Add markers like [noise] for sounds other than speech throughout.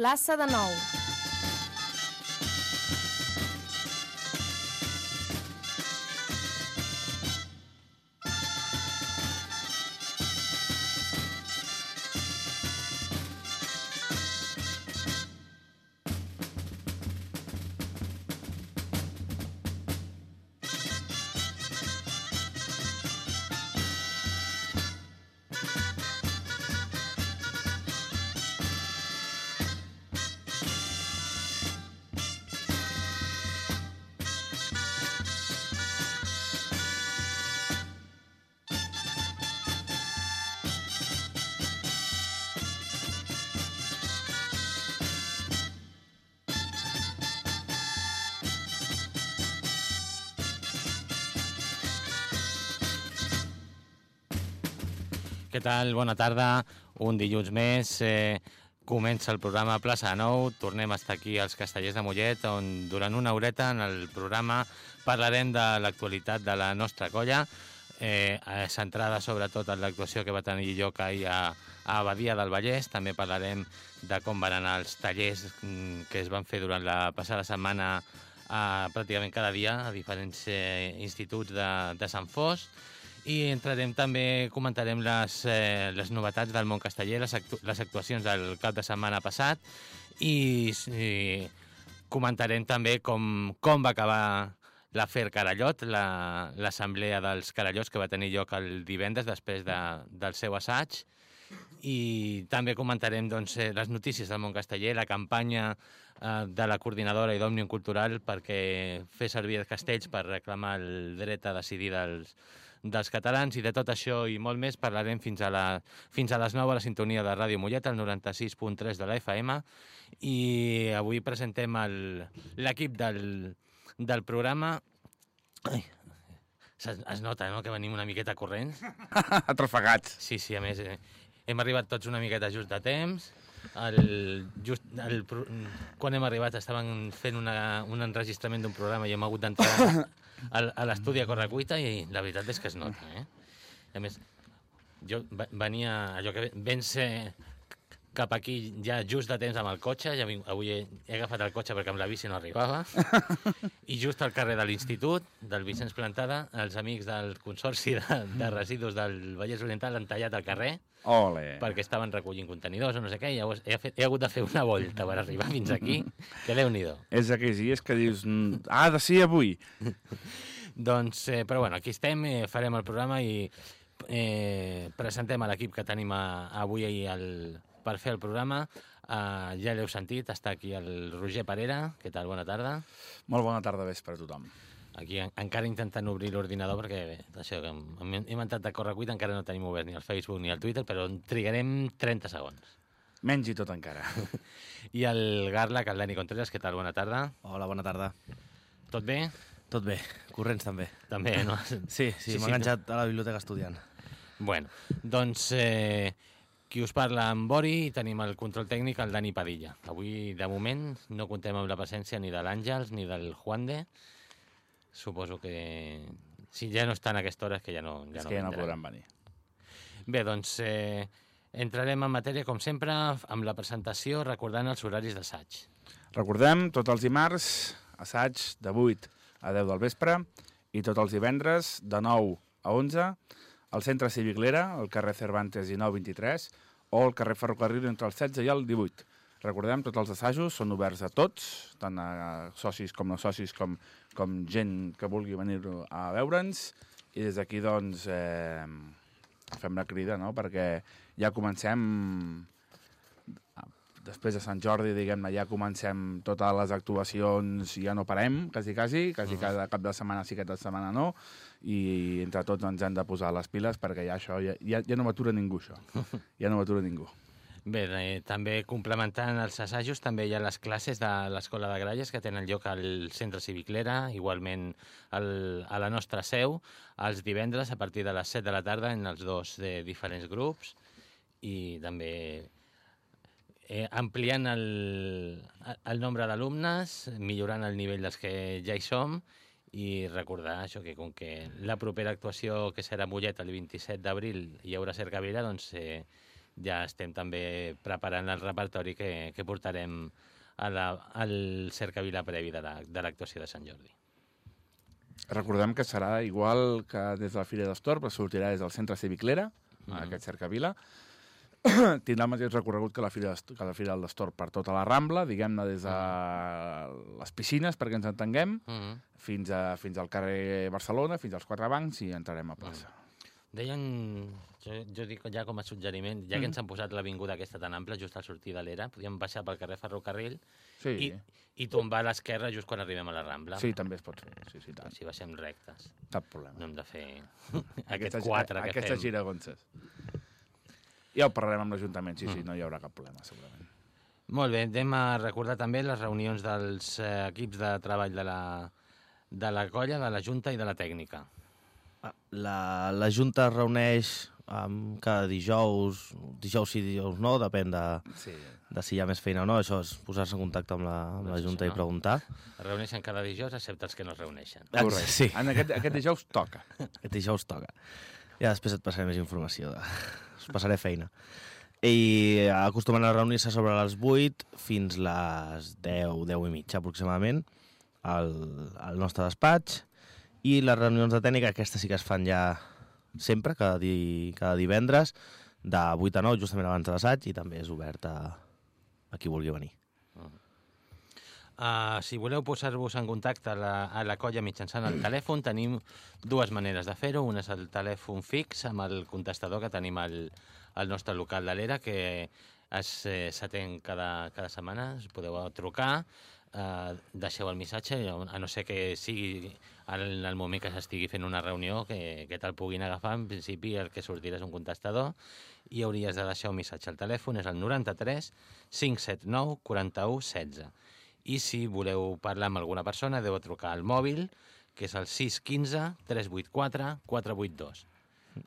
plaça de Nou. Què tal? Bona tarda. Un dilluns més. Eh, comença el programa Plaça Nou. Tornem a estar aquí als Castellers de Mollet, on durant una horeta en el programa parlarem de l'actualitat de la nostra colla, eh, centrada sobretot en l'actuació que va tenir lloc ahir a, a Abadia del Vallès. També parlarem de com van anar els tallers mm, que es van fer durant la passada setmana a, pràcticament cada dia a diferents eh, instituts de, de Sant Fos i entrarem també, comentarem les, eh, les novetats del món casteller, les, actu les actuacions del cap de setmana passat. I, i comentarem també com, com va acabar l'afer Carallot, l'assemblea la, dels Carallots que va tenir lloc el divendres després de, del seu assaig. I també comentarem doncs, eh, les notícies del món casteller, la campanya eh, de la coordinadora i d'Òmnium Cultural perquè fer servir els castells per reclamar el dret a decidir dels, dels catalans i de tot això i molt més parlarem fins a, la, fins a les 9 a la sintonia de Ràdio Mollet, el 96.3 de la FM i avui presentem l'equip del, del programa. Ai, es, es nota no, que venim una miqueta corrents. [laughs] Atrofegats. sí, sí, a més eh, hem arribat tots una miqueta just de temps el, just, el, quan hem arribat estaven fent una, un enregistrament d'un programa i hem hagut d'entrar [coughs] a l'estudi a correcuita i la veritat és que es nota, eh? A més, jo venia, allò que vens cap aquí ja just de temps amb el cotxe, ja vinc, avui he, he agafat el cotxe perquè amb la bici no arribava, i just al carrer de l'Institut, del Vicenç Plantada, els amics del Consorci de, de Residus del Vallès Oriental han tallat el carrer Ole. perquè estaven recollint contenidors o no sé què, i llavors he, fet, he hagut de fer una volta per arribar fins aquí, [laughs] que déu-n'hi-do. És aquells dies que dius, "Mm, ah, de sí avui. [laughs] doncs, eh, però bueno, aquí estem, eh, farem el programa i eh, presentem a l'equip que tenim a, avui el, per fer el programa. Uh, ja l'heu sentit, està aquí el Roger Parera. Què tal? Bona tarda. Molt bona tarda vespre a tothom. Aquí en, encara intentant obrir l'ordinador perquè bé, això, que hem, hem entrat a correcuita, encara no tenim obert ni el Facebook ni el Twitter, però en trigarem 30 segons. Menys i tot encara. [laughs] I el Garlac, el Dani Contreras, què tal? Bona tarda. Hola, bona tarda. Tot bé? Tot bé, corrents també. També, no? Sí, sí, sí m'ha sí, enganxat a la biblioteca estudiant. Bueno, doncs eh, qui us parla amb Bori i tenim el control tècnic el Dani Padilla. Avui, de moment, no contem amb la presència ni de l'Àngels ni del Juan de. Suposo que si ja no estan a aquesta hora és que ja no ja és no que ja no podran venir. Bé, doncs eh, entrarem en matèria, com sempre, amb la presentació recordant els horaris d'assaig. Recordem, tots els dimarts, assaig de 8 a 10 del vespre i tots els divendres de 9 a 11 al centre cívic Lera, al carrer Cervantes i 923 o al carrer Ferrocarril entre el 16 i el 18. Recordem, tots els assajos són oberts a tots, tant a socis com no socis, com, com gent que vulgui venir a veure'ns. I des d'aquí, doncs, eh, fem la crida, no?, perquè ja comencem després de Sant Jordi, diguem-ne, ja comencem totes les actuacions i ja no parem, quasi, quasi, quasi uh -huh. cada cap de setmana sí, cada setmana no, i entre tots ens hem de posar les piles perquè ja això, ja, ja, ja no m'atura ningú, això. Ja no m'atura ningú. Bé, eh, també complementant els assajos, també hi ha les classes de l'Escola de Gralles que tenen lloc al Centre Cívic Lera, igualment el, a la nostra seu, els divendres a partir de les 7 de la tarda en els dos de diferents grups i també eh, ampliant el, el nombre d'alumnes, millorant el nivell dels que ja hi som i recordar això que com que la propera actuació que serà a Mollet el 27 d'abril hi haurà cercavila, doncs eh, ja estem també preparant el repertori que, que portarem a la, al cercavila previ de l'actuació la, de, de Sant Jordi. Recordem que serà igual que des de la Fira d'Estor, però sortirà des del centre Cívic Lera, mm -hmm. aquest cercavila. [clears throat] Tindrà el mateix recorregut que la Fira, que la Fira d'Estor per tota la Rambla, diguem-ne des de les piscines, perquè ens entenguem, mm -hmm. fins, a, fins al carrer Barcelona, fins als quatre bancs i entrarem a plaça. Mm. Deien, jo, jo dic ja com a suggeriment, ja que mm. ens han posat l'avinguda aquesta tan ampla, just al sortir de l'era, podríem baixar pel carrer Ferrocarril sí. i, i tombar a l'esquerra just quan arribem a la Rambla. Sí, també es pot fer. Sí, sí, tant. Si baixem rectes. Cap problema. No hem de fer [laughs] aquest quatre que Aquestes giragonses. Ja ho parlarem amb l'Ajuntament, sí, mm. sí, no hi haurà cap problema, segurament. Molt bé, anem a recordar també les reunions dels eh, equips de treball de la, de la colla, de la Junta i de la tècnica. Ah, la, la Junta es reuneix um, cada dijous, dijous sí, dijous no, depèn de, sí. de si hi ha més feina o no. Això és posar-se en contacte amb la, amb la Junta no. i preguntar. Es reuneixen cada dijous, excepte els que no es reuneixen. Correcte. Sí. En aquest, aquest dijous toca. Aquest dijous toca. Ja després et passaré més informació. De... Us passaré feina. I acostumen a reunir-se sobre les 8 fins les 10, 10 i mitja aproximadament al, al nostre despatx i les reunions de tècnica, aquestes sí que es fan ja sempre, cada, di, cada divendres, de 8 a 9, justament abans de l'assaig, i també és obert a, a qui vulgui venir. Uh, si voleu posar-vos en contacte a la, a la colla mitjançant el telèfon, tenim dues maneres de fer-ho. Una és el telèfon fix amb el contestador que tenim al, al nostre local de l'ERA, que s'atén eh, cada, cada setmana, us podeu trucar, eh, deixeu el missatge, a no ser que sigui en el moment que s'estigui fent una reunió que, que te'l puguin agafar, en principi el que sortirà és un contestador i hauries de deixar un missatge al telèfon, és el 93 579 41 16. I si voleu parlar amb alguna persona, deu trucar al mòbil, que és el 615 384 482.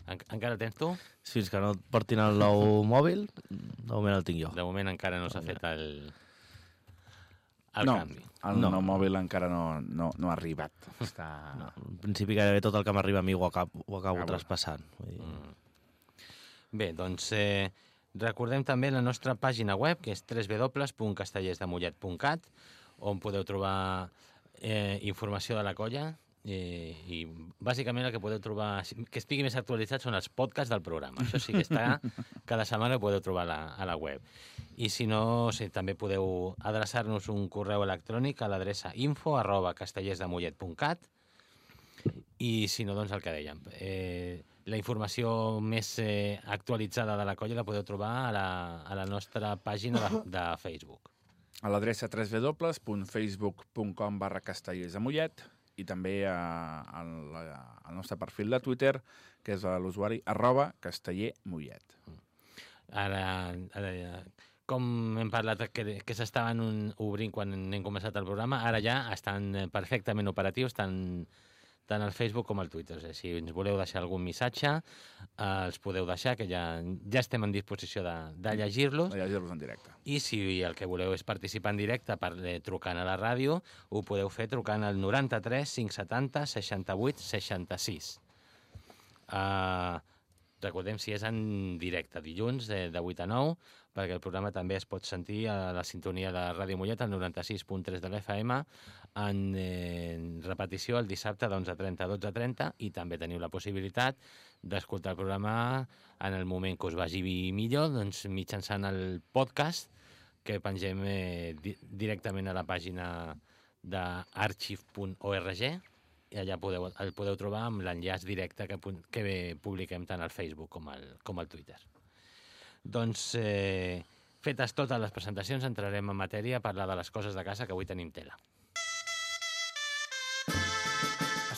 En encara el tens tu? Sí, fins que no et portin el nou [laughs] mòbil, de moment el tinc jo. De moment encara no s'ha fet el, el no, canvi. El no. nou mòbil encara no, no, no ha arribat. Està... No, en principi gairebé tot el que m'arriba a mi ho acabo, ho acabo ah, traspassant. Vull dir... Mm. Bé, doncs eh, recordem també la nostra pàgina web, que és www.castellersdemollet.cat, on podeu trobar eh, informació de la colla, eh, i bàsicament el que podeu trobar, que estigui més actualitzat són els podcasts del programa. Això sí que està, [laughs] cada setmana ho podeu trobar a la, a la web. I si no, sí, també podeu adreçar-nos un correu electrònic a l'adreça info arroba castellersdemollet.cat i si no, doncs el que dèiem. Eh, la informació més eh, actualitzada de la colla la podeu trobar a la, a la nostra pàgina de, de Facebook. A l'adreça www.facebook.com barra castellersdemollet i també a, a, a, al nostre perfil de Twitter, que és l'usuari arroba castellermollet. Ara, ara, com hem parlat que, que s'estaven obrint quan hem començat el programa, ara ja estan perfectament operatius, tant tant al Facebook com al Twitter. Sigui, si ens voleu deixar algun missatge, eh, els podeu deixar, que ja, ja estem en disposició de, de llegir-los. De llegir-los en directe. I si el que voleu és participar en directe per, eh, trucant a la ràdio, ho podeu fer trucant al 93 570 68 66. Uh, recordem si és en directe, dilluns de, de 8 a 9, perquè el programa també es pot sentir a la sintonia de Ràdio Mollet, al 96.3 de l'FM, en, en repetició el dissabte d'11.30 a 12.30 i també teniu la possibilitat d'escoltar el programa en el moment que us vagi millor, doncs mitjançant el podcast que pengem eh, di directament a la pàgina d'archive.org i allà podeu, el podeu trobar amb l'enllaç directe que, que publiquem tant al Facebook com al, com al Twitter. Doncs, eh, fetes totes les presentacions, entrarem en matèria a parlar de les coses de casa, que avui tenim tela.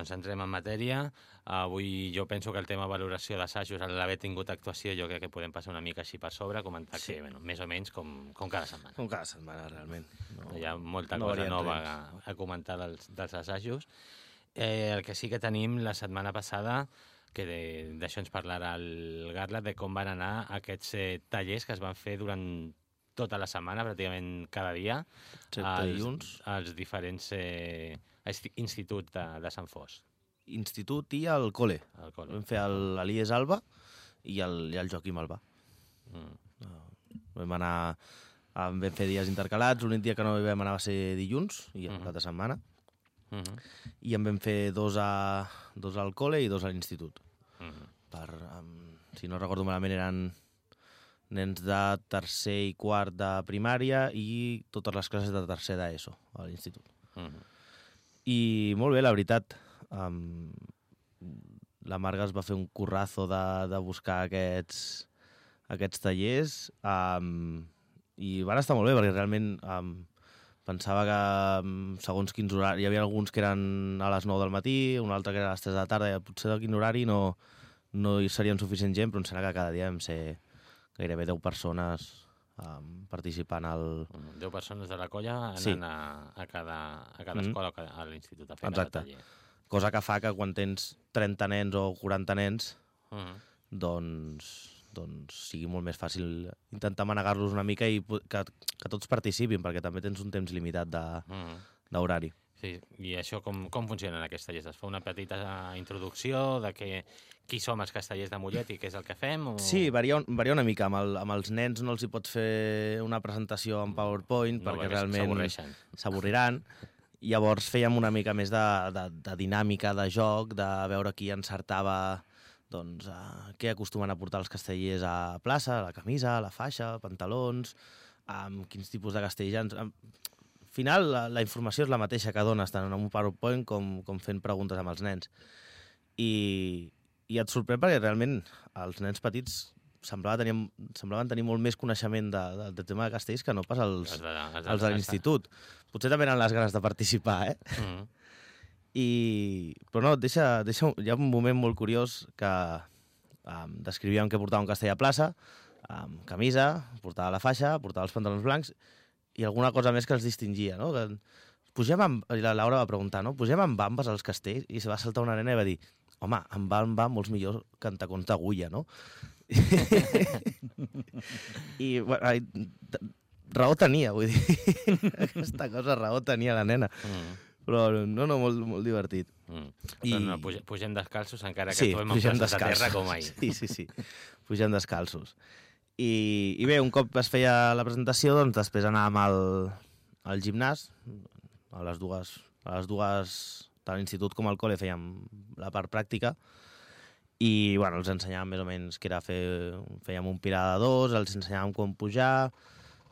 Doncs entrem en matèria. Avui jo penso que el tema valoració d'assajos, al haver tingut actuació, jo crec que podem passar una mica així per sobre, comentar Sí. que, bueno, més o menys com, com cada setmana. Com cada setmana, realment. No, Hi ha molta no cosa nova a, a comentar dels, dels assajos. Eh, el que sí que tenim la setmana passada, que de- d'això ens parlarà el Garlat, de com van anar aquests eh, tallers que es van fer durant tota la setmana, pràcticament cada dia, Excepte als, dilluns. als diferents eh, insti- instituts de, de Sant Fos. Institut i el col·le. Al col·le. Vam fer el- l'Elies Alba i el, i el Joaquim Alba. Mm. Vam anar... Vam fer dies intercalats, l'únic dia que no vam anar va ser dilluns, i Mhm. l'altra setmana, Mm -hmm. i en vam fer dos, a, dos al col·le i dos a l'institut. Mm -hmm. Per, um, si no recordo malament, eren nens de tercer i quart de primària i totes les classes de tercer d'ESO a l'institut. Mm -hmm. I molt bé, la veritat. Um, la Marga es va fer un currazo de, de buscar aquests, aquests tallers um, i van estar molt bé perquè realment um, pensava que segons quins horaris... Hi havia alguns que eren a les 9 del matí, un altre que era a les 3 de la tarda, i potser de quin horari no, no hi serien suficient gent, però em sembla que cada dia vam ser gairebé 10 persones um, participant al, 10 persones de la colla anant Sí. a, a cada, a cada Mhm. escola o cada- a l'institut a fer Exacte. cada taller. cosa que fa que quan tens 30 nens o 40 nens Mm -hmm. doncs, doncs sigui molt més fàcil intentar manegar-los una mica i que, que tots participin, perquè també tens un temps limitat de- Mm -hmm. Sí, i això com, com funciona en aquests tallers? Es fa una petita introducció de que, qui som els castellers de Mollet i què és el que fem? O... Sí, varia, un- varia una mica. Amb, el, amb els nens no els hi pots fer una presentació en PowerPoint, no, perquè perquè realment s'avorriran. Llavors fèiem una mica més de, de, de dinàmica, de joc, de veure qui encertava doncs, uh, què acostumen a portar els castellers a plaça, la camisa, la faixa, pantalons, amb quins tipus de castellans... Final, la, la informació és la mateixa que dones, tant en un PowerPoint com, com fent preguntes amb els nens. I, I et sorprèn perquè realment els nens petits semblava tenir, semblaven tenir molt més coneixement de, de, del tema de castells que no pas els, Els de, els de l'institut. Potser també eren les ganes de participar, eh? Mm I... Però no, deixa, deixa, hi ha un moment molt curiós que um, descrivíem que portava un castell a plaça, amb camisa, portava la faixa, portava els pantalons blancs i alguna cosa més que els distingia, no? Que pugem amb... i La Laura va preguntar, no? Pugem amb bambes als castells? I se va saltar una nena i va dir home, amb bamba molts millor que en tacons d'agulla, no? [laughs] I, bueno, ai, raó tenia, vull dir. [laughs] Aquesta cosa raó tenia la nena. -hmm. Però no, no, molt, molt divertit. Mm. I- Però no, puge, pugem descalços encara que sí, trobem descalços. terra com ahir. Sí, sí, sí. Pugem descalços. I, I bé, un cop es feia la presentació, doncs després anàvem al, al gimnàs, a les dues, a les dues tant a l'institut com al col·le fèiem la part pràctica, i bueno, els ensenyàvem més o menys que era fer, fèiem un pilar de dos, els ensenyàvem com pujar,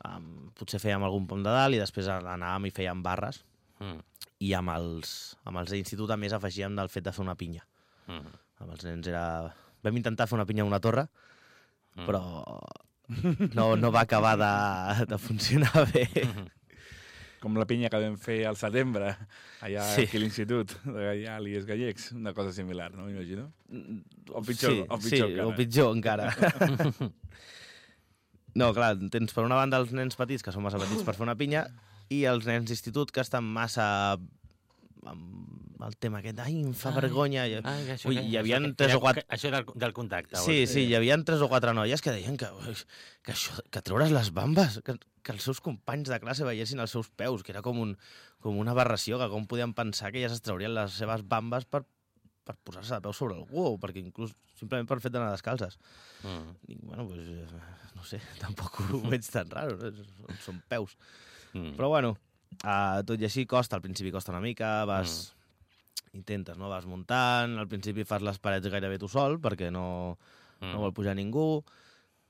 um, potser fèiem algun pont de dalt i després anàvem i fèiem barres Mm. i amb els, amb els de l'institut a més afegíem del fet de fer una pinya. Mm. Amb els nens era... Vam intentar fer una pinya en una torre, Mm. però no, no va acabar de, de funcionar bé. Com la pinya que vam fer al setembre, allà Sí. aquí a l'institut, allà a l'IES Gallecs, una cosa similar, no m'imagino? O pitjor, sí, o pitjor sí, encara. o pitjor encara. no, clar, tens per una banda els nens petits, que són massa petits per fer una pinya, i els nens d'institut que estan massa amb el tema aquest, ai, em fa Ai, vergonya. Ai, això, Ui, hi això havia que- tres era- o quatre... Això del, del contacte. Sí, vols sí, hi havia tres o quatre noies que deien que, que, això, que treure's les bambes, que, que els seus companys de classe veiessin els seus peus, que era com, un, com una aberració, que com podien pensar que ja es traurien les seves bambes per, per posar-se de peu sobre algú, o perquè inclús simplement per fet d'anar descalces. Mm. I, bueno, pues, eh, no sé, [laughs] tampoc ho [laughs] veig tan raro, són, són peus. Mm. Però bueno, uh, tot i així costa, al principi costa una mica, vas... Intentes, no? Vas muntant, al principi fas les parets gairebé tu sol, perquè no, Mm. no vol pujar ningú,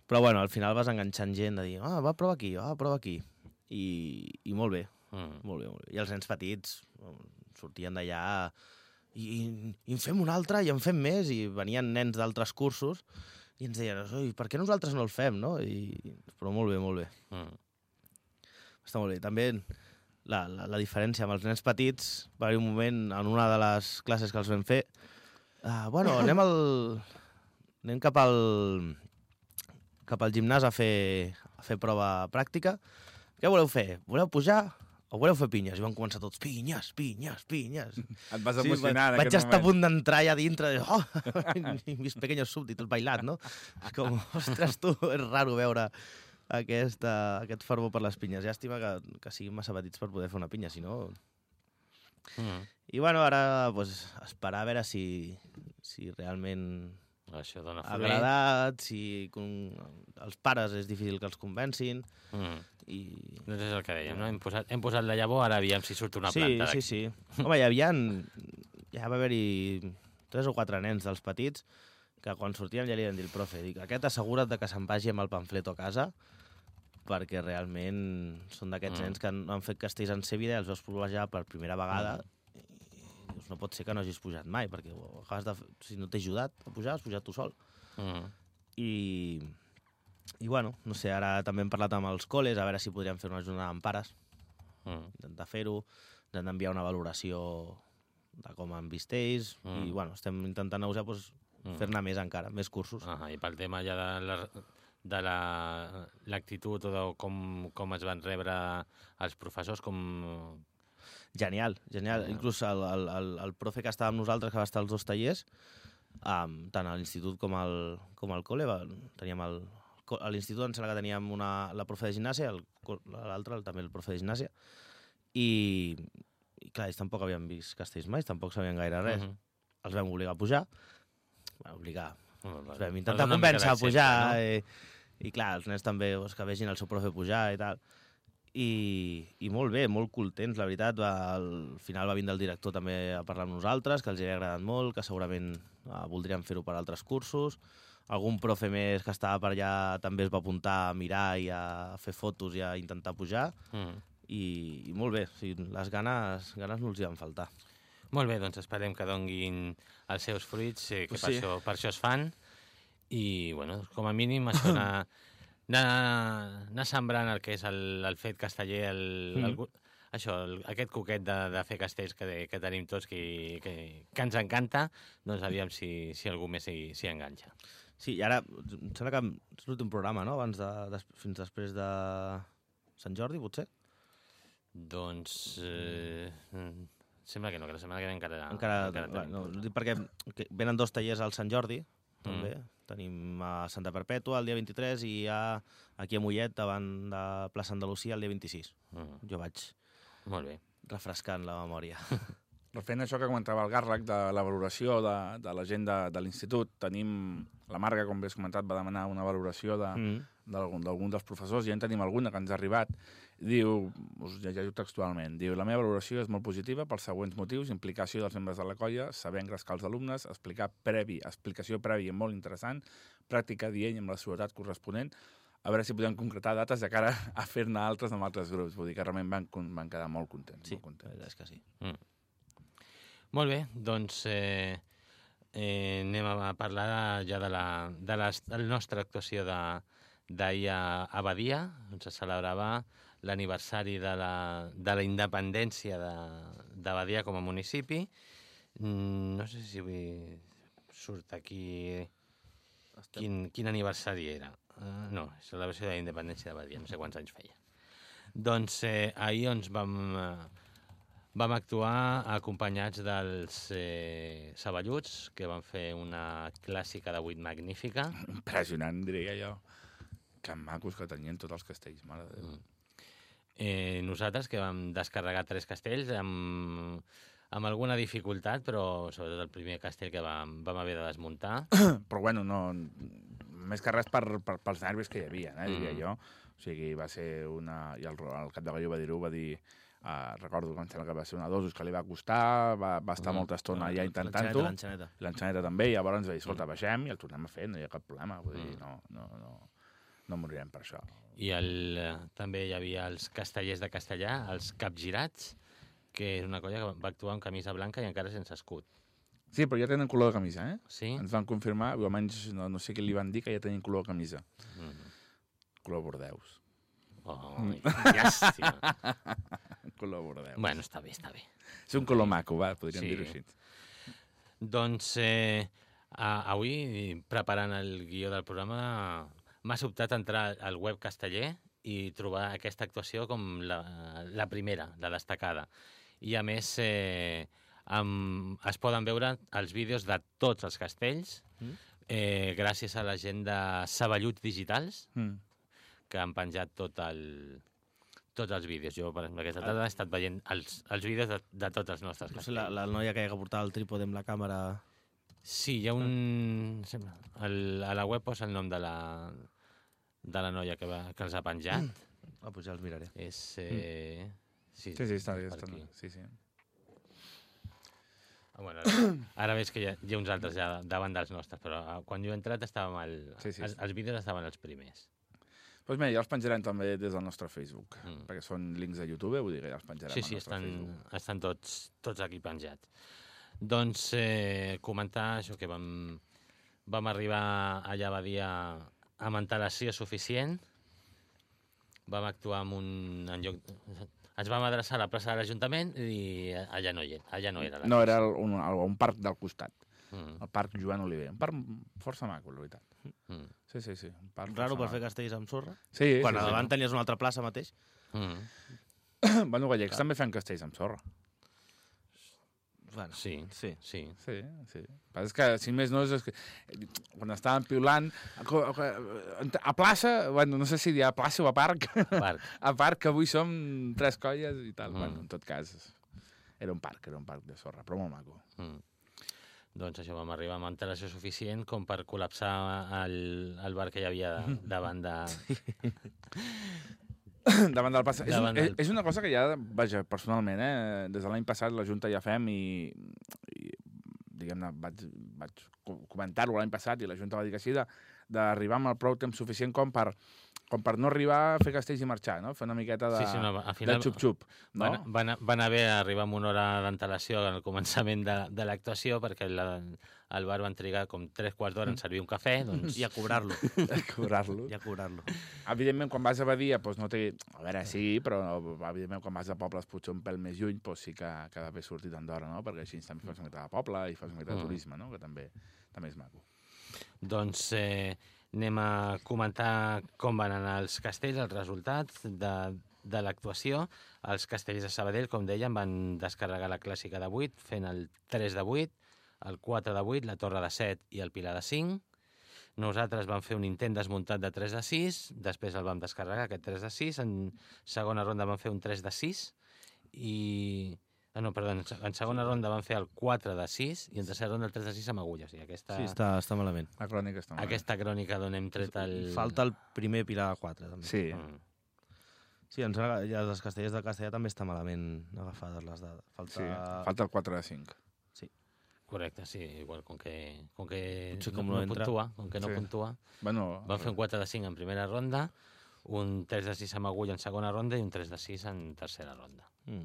però bueno, al final vas enganxant gent de dir, ah, va, prova aquí, ah, prova aquí. I, i molt bé, Mm. molt bé, molt bé. I els nens petits um, sortien d'allà i, i, i en fem un altre i en fem més, i venien nens d'altres cursos i ens deien, oi, per què nosaltres no el fem, no? I, però molt bé, molt bé. Mm. Està molt bé. També la, la, la diferència amb els nens petits, va haver un moment en una de les classes que els vam fer, uh, bueno, [laughs] anem al... anem cap al cap al gimnàs a fer, a fer prova pràctica. Què voleu fer? Voleu pujar o voleu fer pinyes? I van començar tots, pinyes, pinyes, pinyes. [laughs] Et vas Sí, emocionar en vaig aquest estar a moment. punt d'entrar allà dintre, de, oh, [laughs] mis pequeños súbditos bailat, no? Com, ostres, tu, és raro veure aquest, uh, aquest fervor per les pinyes. Llàstima que, que siguin massa petits per poder fer una pinya, si no... Mm. I bueno, ara pues, esperar a veure si, si realment Això dona ha agradat, si con... els pares és difícil que els convencin Mm. i... Doncs és el que dèiem, no? Hem posat, hem posat la llavor, ara aviam si surt una sí, planta sí, d'aquí. sí. Home, hi havia... Ja va haver-hi tres o quatre nens dels petits que quan sortíem ja li vam dir al profe, dic, aquest assegura't de que se'n vagi amb el pamfleto a casa perquè realment són d'aquests Mm. nens que han, han fet castells en seva vida i els veus pujar per primera vegada Mm. i dius, no pot ser que no hagis pujat mai perquè ho acabes de, si no t'he ajudat a pujar, has pujat tu sol Mm. i, i bueno, no sé, ara també hem parlat amb els col·les a veure si podríem fer una jornada amb pares Mm. intentar fer-ho, ens han d'enviar una valoració de com han vist ells. Mm. i bueno, estem intentant negociar doncs, Mm. fer-ne més encara, més cursos. Ah. I pel tema ja de la de la- l'actitud o de com, com es van rebre els professors, com... Genial, genial. Ah. Inclús el, el, el, el profe que estava amb nosaltres, que va estar als dos tallers, um, tant a l'institut com, al, com al col·le, va, teníem el, a l'institut em sembla que teníem una, la profe de gimnàsia, el- també el profe de gimnàsia, i, i clar, ells tampoc havien vist castells mai, tampoc sabien gaire res. Mhm. Els vam obligar a pujar, obligar, Bueno, Els vam intentar mica convèncer a pujar no? i, i clar, els nens també doncs, que vegin el seu profe pujar i tal. I, i molt bé, molt contents, la veritat. Va, al final va vindre el director també a parlar amb nosaltres, que els havia agradat molt, que segurament eh, voldrien fer-ho per altres cursos. Algun profe més que estava per allà també es va apuntar a mirar i a fer fotos i a intentar pujar. Mm. I, i molt bé, o sigui, les ganes, ganes no els hi van faltar. Molt bé, doncs esperem que donguin els seus fruits, eh, que Pues per, sí. això, per això es fan. I, bueno, com a mínim, això anar, [laughs] anar, anar sembrant el que és el, el fet casteller, el, Mhm. el, això, el, aquest coquet de, de fer castells que, que tenim tots, que, que, que ens encanta, doncs aviam si, si algú més s'hi enganxa. Sí, i ara, em sembla que és l'últim programa, no?, Abans de, des, fins després de Sant Jordi, potser? Doncs... Eh, mm, sembla que no, que la setmana que ve encara... encara, encara va, no, dic perquè que venen dos tallers al Sant Jordi, també. Tenim a Santa Perpètua el dia 23 i ha aquí a Mollet, davant de Plaça Andalusia, el dia 26. Mm, Jo vaig molt bé. refrescant la memòria. [laughs] Referent a això que comentava el Gàrrec de la valoració de, de la gent de, de l'institut, tenim... La Marga, com bé has comentat, va demanar una valoració de, Mm. d'algun d'algun dels professors, i ja en tenim alguna que ens ha arribat. Diu, us llegeixo textualment, diu, la meva valoració és molt positiva pels següents motius, implicació dels membres de la colla, saber engrescar els alumnes, explicar previ, explicació prèvia molt interessant, pràctica dient amb la seguretat corresponent, a veure si podem concretar dates de cara a fer-ne altres amb altres grups. Vull dir que realment van, van quedar molt contents. Sí, molt la contents. és que sí. Molt bé, doncs eh, eh, anem a parlar ja de la, de, les, de la nostra actuació de- d'ahir a, a Badia, on se celebrava l'aniversari de, la, de la independència de, de Badia com a municipi. Mm, No sé si surt aquí quin, quin aniversari era. Uh, no, és celebració de la independència de Badia, no sé quants anys feia. Doncs eh, ahir ens vam, eh, vam actuar acompanyats dels eh, Saballuts, que van fer una clàssica de vuit magnífica. Impressionant, diria jo. Que macos que tenien tots els castells, mare de Déu. Eh, nosaltres, que vam descarregar tres castells amb, amb alguna dificultat, però sobretot el primer castell que vam, vam haver de desmuntar. [clears throat] Però bueno, no, més que res per, per, pels nervis que hi havia, eh, diria Mm. jo. O sigui, va ser una... I el, el cap de gallo va dir-ho, va dir... Uh, recordo que em sembla que va ser una dosis que li va costar, va, va estar Mm. molta estona allà intentant-ho. L'enxaneta, L'enxaneta també, i llavors ens va dir, escolta, baixem i el tornem a fer, no hi ha cap problema. Vull dir, Mm. no, no, no, no morirem per això. I el, eh, també hi havia els castellers de castellà, els capgirats, que és una colla que va actuar amb camisa blanca i encara sense escut. Sí, però ja tenen color de camisa, eh? Sí? Ens van confirmar, o almenys no, no sé què li van dir, que ja tenien color de camisa. Mm. Color bordeus. Oh, llàstima. Un [laughs] color bordeus. Bueno, està bé, està bé. És un color maco, va, podríem Sí. dir-ho així. Doncs eh, avui, preparant el guió del programa, m'ha sobtat entrar al web casteller i trobar aquesta actuació com la, la primera, la destacada. I a més, eh, amb, es poden veure els vídeos de tots els castells Mm. eh, gràcies a la gent de Saballuts Digitals, Mm. que han penjat tot el, tots els vídeos. Jo, per exemple, aquesta tarda he estat veient els, els vídeos de, de tots els nostres castells. la, la noia que portava el trípode amb la càmera... Sí, hi ha un... sembla, El, a la web posa el nom de la, de la noia que, va, que els ha penjat. Ah, doncs ja els miraré. És... Eh... Sí, Sí, sí, està, per està, sí, sí. Ah, Bueno, ara, ara veig que hi ha, hi ha uns altres ja davant dels nostres, però ah, quan jo he entrat estàvem al, Sí, sí, els, els vídeos estaven els primers. Doncs pues mira, ja els penjarem també des del nostre Facebook, Mm. mm. perquè són links de YouTube, vull dir que ja els penjarem Sí, al sí, nostre estan, Facebook. estan tots, tots aquí penjats. Doncs eh, comentar això que vam, vam arribar allà a, amb antelació suficient, vam actuar en un en lloc... Ens vam adreçar a la plaça de l'Ajuntament i allà no, hi era, allà no era. la No, era el- un, el- un parc del costat, Mm, el parc Joan Oliver. Un parc força maco, la veritat. mm, Sí, sí, sí. Un parc Raro per força fer maco. castells amb sorra. Sí, Quan sí, a sí. davant tenies una altra plaça mateix. mm. [coughs] Bueno, gallecs també fan castells amb sorra. Bueno, Sí, sí. sí. Sí, sí. Passa és que, si més no, és que quan estàvem piulant, a, co- a, a plaça, bueno, no sé si dir a plaça o a parc, Parc. [laughs] a parc que avui som tres colles i tal. Mm. Mm. Bueno, en tot cas, era un parc, era un parc de sorra, però molt maco. Mm. Doncs això, vam arribar amb antelació suficient com per col·lapsar el, el bar que hi havia [laughs] davant de... [coughs] Davant del pas... És, Davant un, del- és una cosa que ja, vaja, personalment, eh, des de l'any passat la Junta ja fem i, i diguem-ne, vaig, vaig co- comentar-ho l'any passat i la Junta va dir que sí, d'arribar amb el prou temps suficient com per, com per no arribar a fer castells i marxar, no? Fer una miqueta de, Sí, sí, no, de xup-xup, no? van, van, van haver d'arribar amb una hora d'antelació al començament de, de l'actuació perquè la, el bar van trigar com tres quarts d'hora en servir un cafè, doncs... [laughs] I a cobrar-lo. [laughs] Cobrar-lo. I a cobrar-lo. Evidentment, quan vas a Badia, doncs no té... A veure, sí, però evidentment quan vas a pobles potser un pèl més lluny, doncs sí que, que ha d'haver sortit d'hora, no? Perquè així també fas una mica de poble i fas una mica de Mm. turisme, no? Que també, també és maco. Doncs eh, anem a comentar com van anar els castells, els resultats de, de l'actuació. Els castells de Sabadell, com dèiem, van descarregar la clàssica de 8, fent el 3 de 8, el 4 de 8, la torre de 7 i el pilar de 5. Nosaltres vam fer un intent desmuntat de 3 de 6, després el vam descarregar, aquest 3 de 6. En segona ronda vam fer un 3 de 6 i... Ah, no, perdó, en se- en segona ronda van fer el 4 de 6 i en tercera ronda el 3 de 6 amb agulla. O sigui, aquesta, Sí, està, està malament. La crònica està malament. aquesta crònica d'on hem tret el... Falta el primer pilar 4, també. Sí. Mm. Sí, ja les castellers del castellà també està malament agafades les dades. Falta... sí. Falta el 4 de 5. Correcte, sí, igual, com que, com que Potser com no, no entra. puntua, com que no Sí. puntua, Bueno, van fer un 4 de 5 en primera ronda, un 3 de 6 amb agulla en segona ronda i un 3 de 6 en tercera ronda. Mm.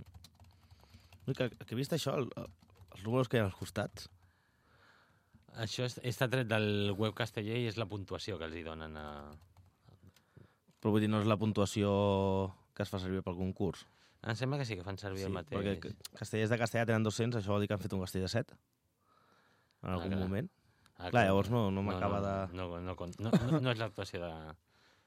Que, que he vist això, el, els números que hi ha als costats. Això està tret del web casteller i és la puntuació que els hi donen a... Però vull dir, no és la puntuació que es fa servir pel concurs. Em sembla que sí que fan servir el mateix. perquè ca- castellers de castellà tenen 200, això vol dir que han fet un castell de 7? En algun clar. moment? Ah, clar, llavors no- no m'acaba no, de- No, no, no, no, no, no és l'actuació de...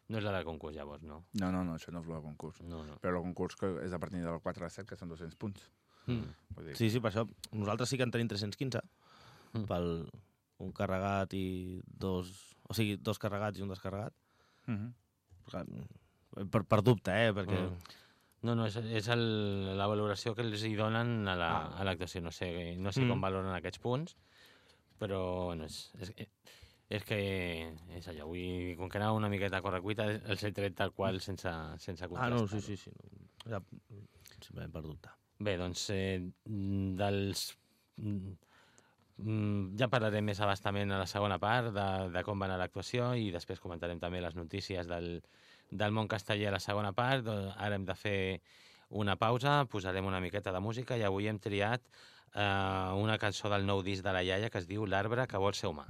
No és la del concurs, llavors, no. no, no, no, això no és el concurs. No, no. Però el concurs que és a partir del 4 de 7, que són 200 punts. Mm. Vull dir, Sí, sí, per això. Nosaltres sí que en tenim 315, Mm. pel un carregat i dos... O sigui, dos carregats i un descarregat. Mhm. Per, per dubte, eh? Perquè... Mm. No, no, és, és el, la valoració que els hi donen a la- Ah. a l'actuació. no sé, no sé Mm. com valoren aquests punts, però bueno, és, és, és que és allò. Avui, com que anava una miqueta a correcuita, els he tret tal qual sense, sense Ah, contrastar. no, sí, sí, sí. No. Ja, simplement per dubte. Bé, doncs eh, dels... mm, Ja parlarem més abastament a la segona part de, de com va anar l'actuació i després comentarem també les notícies del, del món casteller a la segona part. Ara hem de fer una pausa, posarem una miqueta de música i avui hem triat eh, una cançó del nou disc de la iaia que es diu L'arbre que vol ser humà.